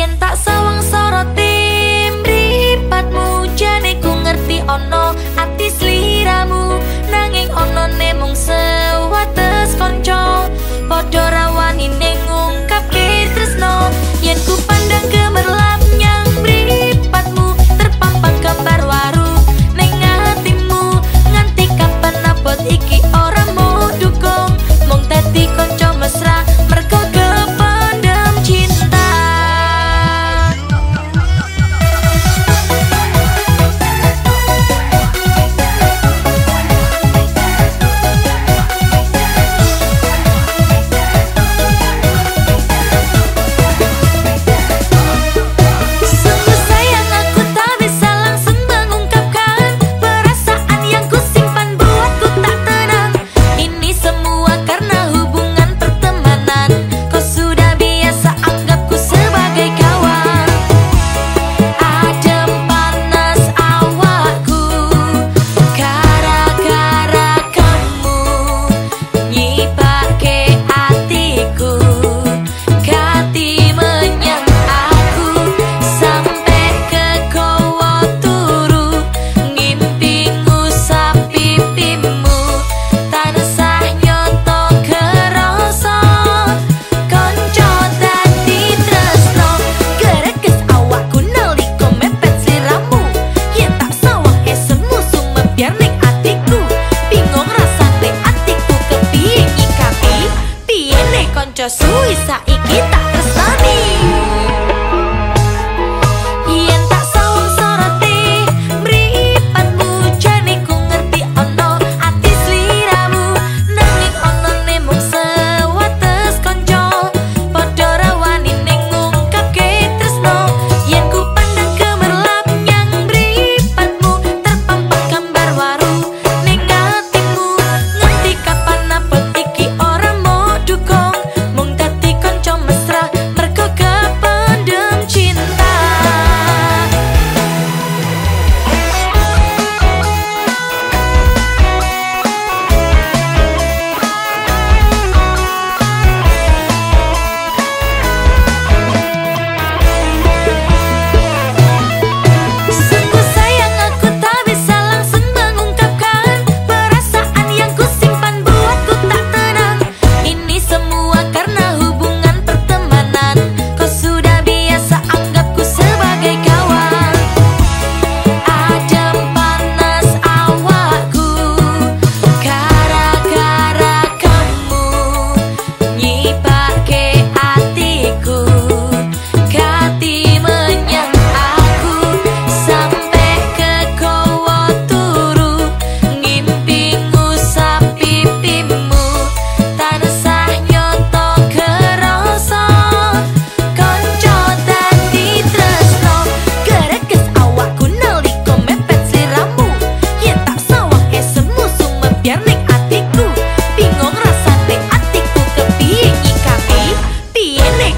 Rian tak saiki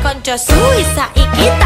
kanca suwi saiki